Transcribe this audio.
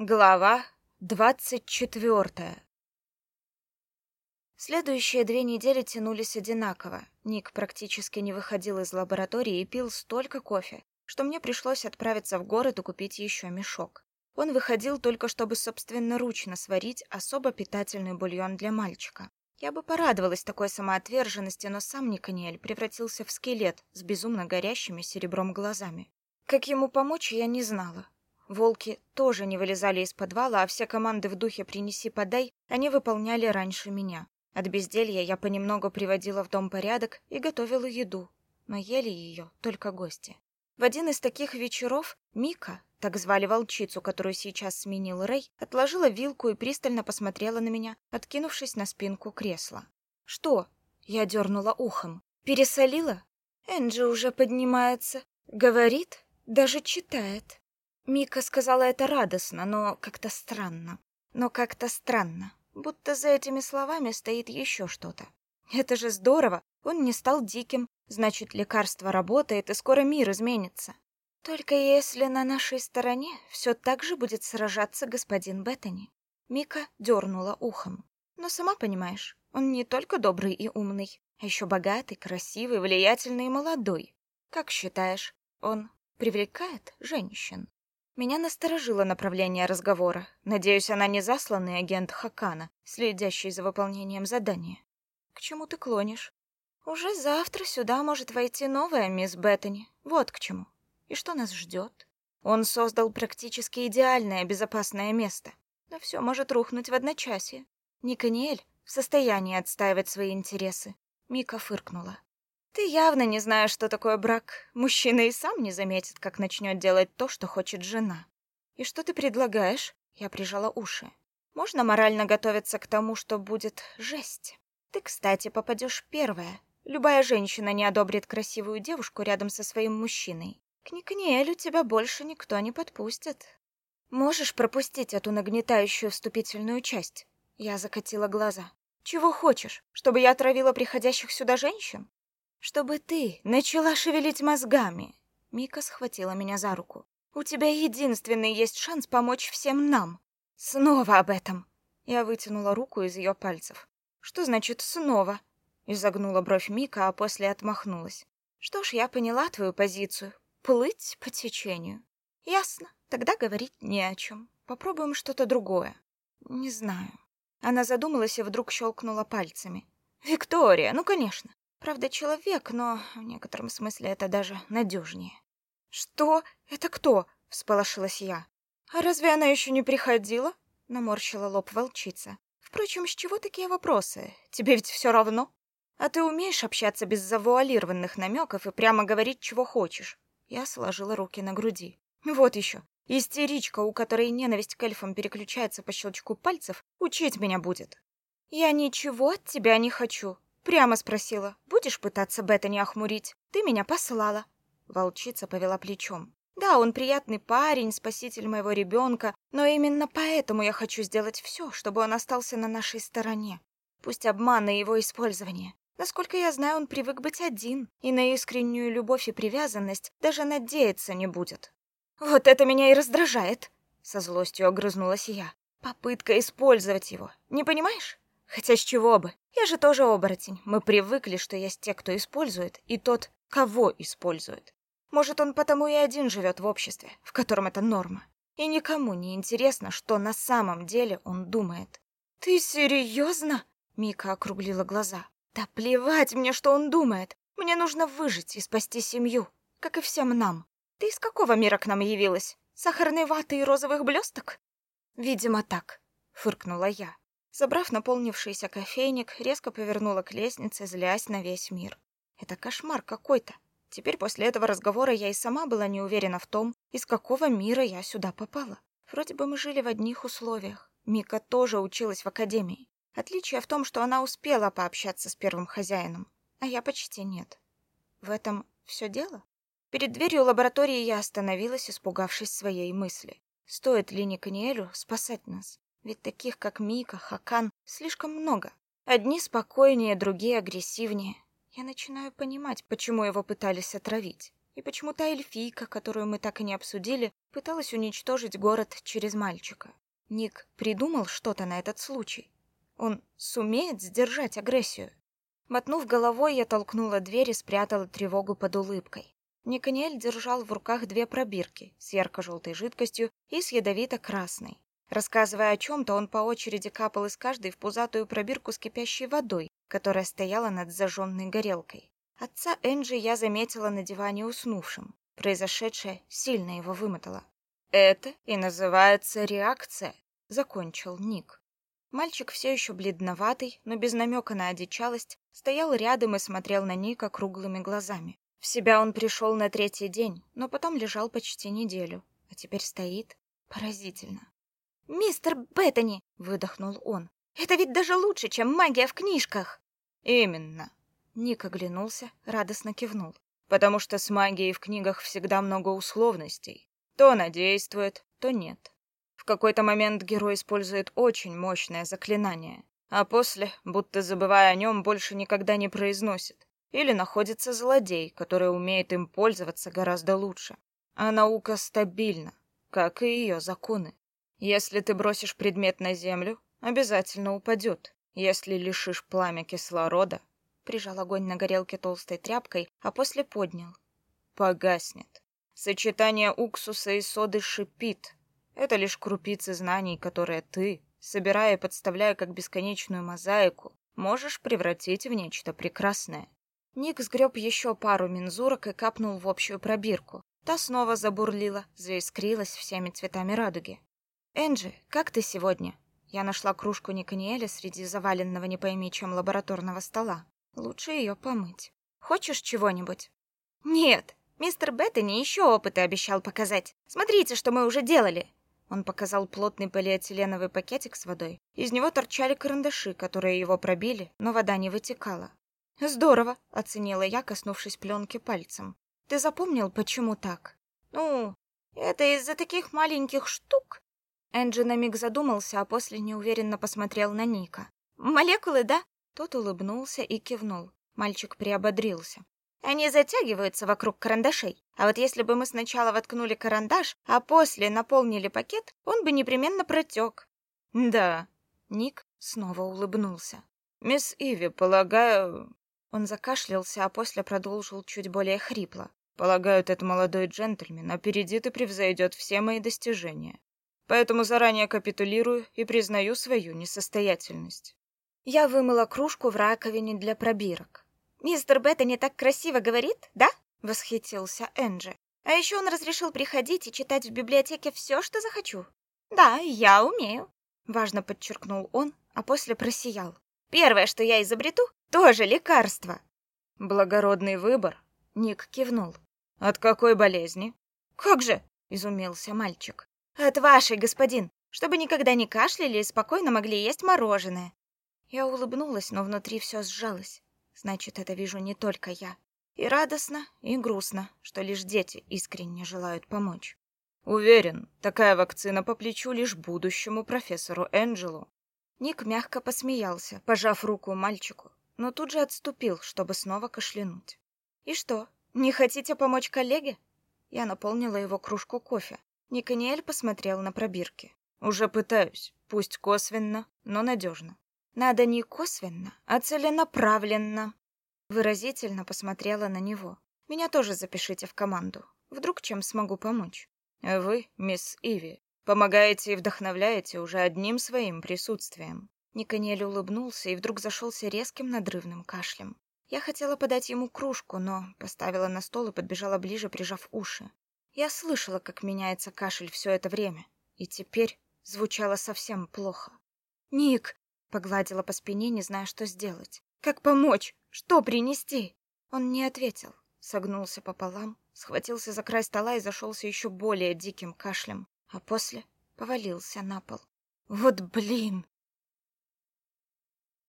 Глава двадцать четвертая Следующие две недели тянулись одинаково. Ник практически не выходил из лаборатории и пил столько кофе, что мне пришлось отправиться в город и купить еще мешок. Он выходил только чтобы собственноручно сварить особо питательный бульон для мальчика. Я бы порадовалась такой самоотверженности, но сам Никаниэль превратился в скелет с безумно горящими серебром глазами. Как ему помочь, я не знала. Волки тоже не вылезали из подвала, а все команды в духе «принеси, подай» они выполняли раньше меня. От безделья я понемногу приводила в дом порядок и готовила еду, но ели ее только гости. В один из таких вечеров Мика, так звали волчицу, которую сейчас сменил Рэй, отложила вилку и пристально посмотрела на меня, откинувшись на спинку кресла. «Что?» — я дернула ухом. «Пересолила?» Энджи уже поднимается. Говорит, даже читает. Мика сказала это радостно, но как-то странно. Но как-то странно, будто за этими словами стоит еще что-то. Это же здорово, он не стал диким, значит, лекарство работает, и скоро мир изменится. Только если на нашей стороне все так же будет сражаться господин Беттани. Мика дернула ухом. Но сама понимаешь, он не только добрый и умный, а еще богатый, красивый, влиятельный и молодой. Как считаешь, он привлекает женщин? Меня насторожило направление разговора. Надеюсь, она не засланный агент Хакана, следящий за выполнением задания. К чему ты клонишь? Уже завтра сюда может войти новая мисс Беттани. Вот к чему. И что нас ждет? Он создал практически идеальное безопасное место. Но все может рухнуть в одночасье. Никаниэль в состоянии отстаивать свои интересы. Мика фыркнула. Ты явно не знаешь, что такое брак. Мужчина и сам не заметит, как начнет делать то, что хочет жена. И что ты предлагаешь? Я прижала уши. Можно морально готовиться к тому, что будет жесть. Ты, кстати, попадешь первая. Любая женщина не одобрит красивую девушку рядом со своим мужчиной. К Никаниэлю тебя больше никто не подпустит. Можешь пропустить эту нагнетающую вступительную часть? Я закатила глаза. Чего хочешь? Чтобы я отравила приходящих сюда женщин? Чтобы ты начала шевелить мозгами. Мика схватила меня за руку. У тебя единственный есть шанс помочь всем нам. Снова об этом. Я вытянула руку из ее пальцев. Что значит снова? Изогнула бровь Мика, а после отмахнулась. Что ж, я поняла твою позицию. Плыть по течению. Ясно. Тогда говорить не о чем. Попробуем что-то другое. Не знаю. Она задумалась и вдруг щелкнула пальцами. Виктория, ну, конечно. Правда, человек, но в некотором смысле это даже надежнее. «Что? Это кто?» — всполошилась я. «А разве она еще не приходила?» — наморщила лоб волчица. «Впрочем, с чего такие вопросы? Тебе ведь все равно? А ты умеешь общаться без завуалированных намеков и прямо говорить, чего хочешь?» Я сложила руки на груди. «Вот еще. Истеричка, у которой ненависть к эльфам переключается по щелчку пальцев, учить меня будет. Я ничего от тебя не хочу. Прямо спросила. Будешь пытаться Беттани охмурить? Ты меня послала. Волчица повела плечом. Да, он приятный парень, спаситель моего ребенка, но именно поэтому я хочу сделать все, чтобы он остался на нашей стороне. Пусть обман и его использование. Насколько я знаю, он привык быть один, и на искреннюю любовь и привязанность даже надеяться не будет. Вот это меня и раздражает, со злостью огрызнулась я. Попытка использовать его. Не понимаешь? Хотя с чего бы? Я же тоже оборотень. Мы привыкли, что есть те, кто использует, и тот, кого использует. Может, он потому и один живет в обществе, в котором это норма. И никому не интересно, что на самом деле он думает. «Ты серьезно?» — Мика округлила глаза. «Да плевать мне, что он думает. Мне нужно выжить и спасти семью, как и всем нам. Ты из какого мира к нам явилась? Сахарной ваты и розовых блесток?» «Видимо, так», — фыркнула я. Забрав наполнившийся кофейник, резко повернула к лестнице, злясь на весь мир. Это кошмар какой-то. Теперь после этого разговора я и сама была не уверена в том, из какого мира я сюда попала. Вроде бы мы жили в одних условиях. Мика тоже училась в академии. Отличие в том, что она успела пообщаться с первым хозяином, а я почти нет. В этом все дело? Перед дверью лаборатории я остановилась, испугавшись своей мысли. Стоит ли Никаниэлю спасать нас? Ведь таких, как Мика, Хакан, слишком много. Одни спокойнее, другие агрессивнее. Я начинаю понимать, почему его пытались отравить. И почему та эльфийка, которую мы так и не обсудили, пыталась уничтожить город через мальчика? Ник придумал что-то на этот случай. Он сумеет сдержать агрессию. Мотнув головой, я толкнула дверь и спрятала тревогу под улыбкой. Никаниэль держал в руках две пробирки с ярко-желтой жидкостью и с ядовито-красной. Рассказывая о чем-то, он по очереди капал из каждой в пузатую пробирку с кипящей водой, которая стояла над зажженной горелкой. Отца Энджи я заметила на диване уснувшим. Произошедшее сильно его вымотало. «Это и называется реакция», — закончил Ник. Мальчик все еще бледноватый, но без намека на одичалость, стоял рядом и смотрел на Ника круглыми глазами. В себя он пришел на третий день, но потом лежал почти неделю, а теперь стоит поразительно. «Мистер Беттани!» — выдохнул он. «Это ведь даже лучше, чем магия в книжках!» «Именно!» Ник оглянулся, радостно кивнул. «Потому что с магией в книгах всегда много условностей. То она действует, то нет. В какой-то момент герой использует очень мощное заклинание, а после, будто забывая о нем, больше никогда не произносит. Или находится злодей, который умеет им пользоваться гораздо лучше. А наука стабильна, как и ее законы. Если ты бросишь предмет на землю, обязательно упадет. Если лишишь пламя кислорода, прижал огонь на горелке толстой тряпкой, а после поднял. Погаснет. Сочетание уксуса и соды шипит. Это лишь крупицы знаний, которые ты, собирая и подставляя как бесконечную мозаику, можешь превратить в нечто прекрасное. Ник сгреб еще пару мензурок и капнул в общую пробирку. Та снова забурлила, заискрилась всеми цветами радуги. «Энджи, как ты сегодня?» Я нашла кружку Никаниэля среди заваленного не пойми чем лабораторного стола. Лучше ее помыть. «Хочешь чего-нибудь?» «Нет, мистер Беттани еще опыты обещал показать. Смотрите, что мы уже делали!» Он показал плотный полиэтиленовый пакетик с водой. Из него торчали карандаши, которые его пробили, но вода не вытекала. Здорово, оценила я, коснувшись пленки пальцем. Ты запомнил, почему так? Ну, это из-за таких маленьких штук. Энджи на миг задумался, а после неуверенно посмотрел на Ника. Молекулы, да? Тот улыбнулся и кивнул. Мальчик приободрился. Они затягиваются вокруг карандашей. А вот если бы мы сначала воткнули карандаш, а после наполнили пакет, он бы непременно протек. Да. Ник снова улыбнулся. Мисс Иви, полагаю, он закашлялся, а после продолжил чуть более хрипло. «Полагаю, этот молодой джентльмен опередит и превзойдет все мои достижения. Поэтому заранее капитулирую и признаю свою несостоятельность». Я вымыла кружку в раковине для пробирок. «Мистер Беттани так красиво говорит, да?» — восхитился Энджи. «А еще он разрешил приходить и читать в библиотеке все, что захочу». «Да, я умею», — важно подчеркнул он, а после просиял. «Первое, что я изобрету, тоже лекарство. Благородный выбор, Ник кивнул. От какой болезни? Как же, изумился мальчик. От вашей, господин, чтобы никогда не кашляли и спокойно могли есть мороженое. Я улыбнулась, но внутри все сжалось. Значит, это вижу не только я. И радостно, и грустно, что лишь дети искренне желают помочь. Уверен, такая вакцина по плечу лишь будущему профессору Энджелу. Ник мягко посмеялся, пожав руку мальчику, но тут же отступил, чтобы снова кашлянуть. «И что, не хотите помочь коллеге?» Я наполнила его кружку кофе. Никаниэль посмотрел на пробирки. «Уже пытаюсь, пусть косвенно, но надежно». «Надо не косвенно, а целенаправленно». Выразительно посмотрела на него. «Меня тоже запишите в команду. Вдруг чем смогу помочь?» «Вы, мисс Иви, помогаете и вдохновляете уже одним своим присутствием. Никаниэль улыбнулся и вдруг зашелся резким надрывным кашлем. Я хотела подать ему кружку, но поставила на стол и подбежала ближе, прижав уши. Я слышала, как меняется кашель все это время, и теперь звучало совсем плохо. «Ник!» — погладила по спине, не зная, что сделать. «Как помочь? Что принести?» Он не ответил, согнулся пополам, схватился за край стола и зашелся еще более диким кашлем, а после повалился на пол. «Вот блин!»